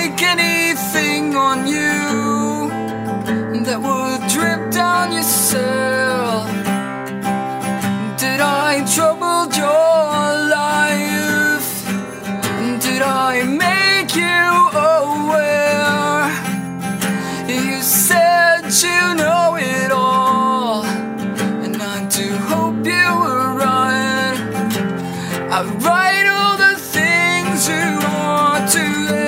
take anything on you that would drip down your cell. Did I trouble your life? Did I make you aware? You said you know it all, and I do hope you were right. I write all the things you want to.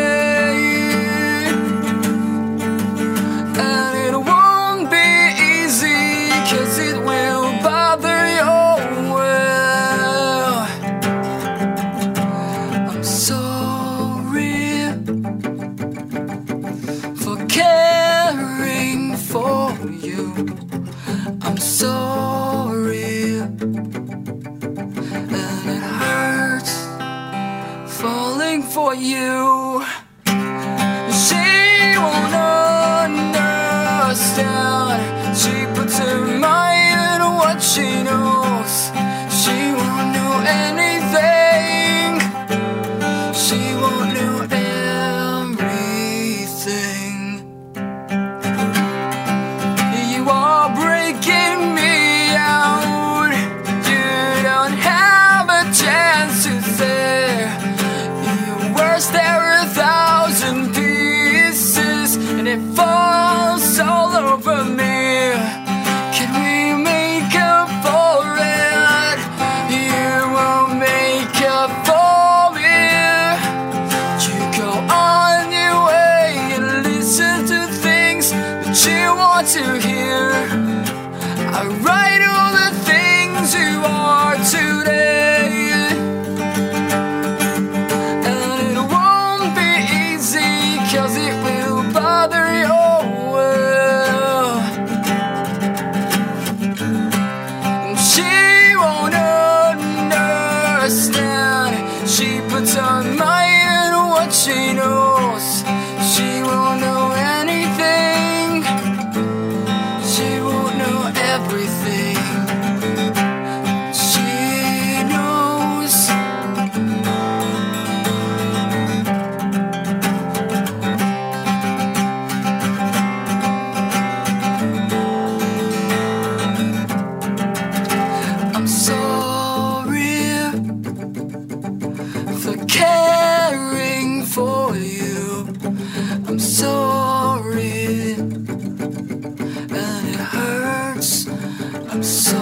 you. over me Can we make up for it? You won't make up for me. You go on your way and listen to things that you want to hear puts on mine and what she knows. so